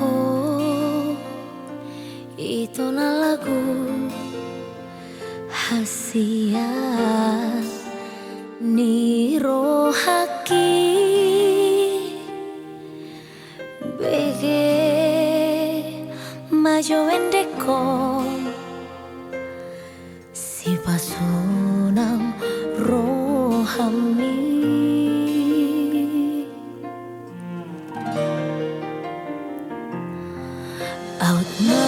Oh, itu lagu hasia rayo bendeco si pasó nan roja mi out na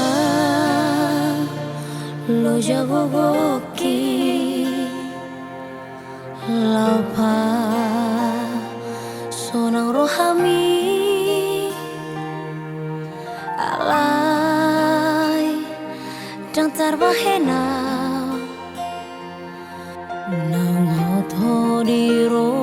lo jago goki lao pa Sarvajena Nang hotori roh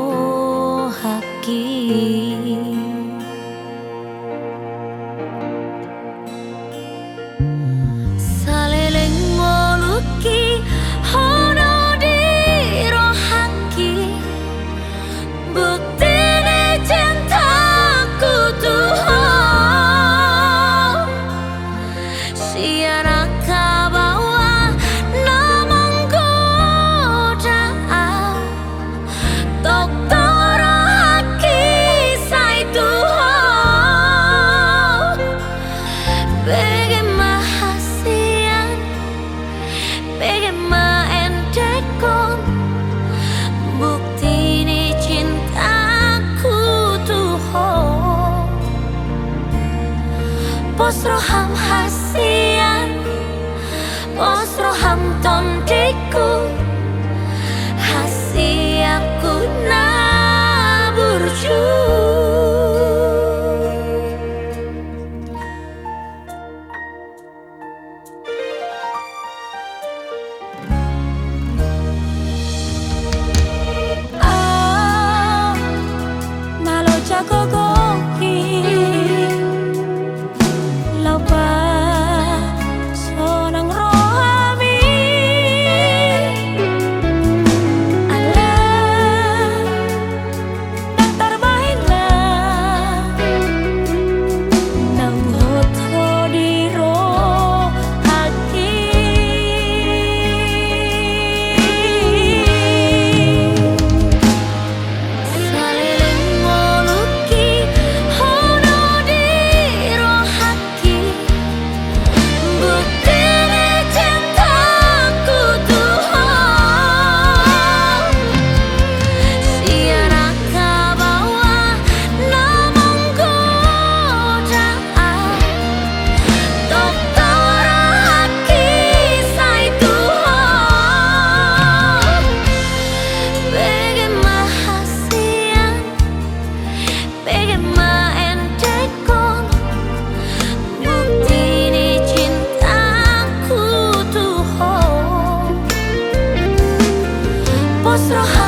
roham hasian Bos roham tondiku Hasiaku naburju vostro amore